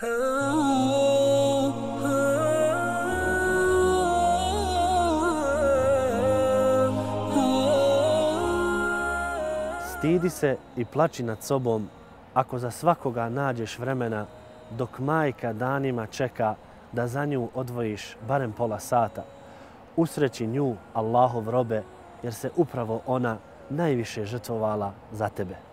Stidi se i plači nad sobom ako za svakoga nađeš vremena dok majka danima čeka da za nju odvojiš barem pola sata. Usreći nju, Allahov robe, jer se upravo ona najviše žrtvovala za tebe.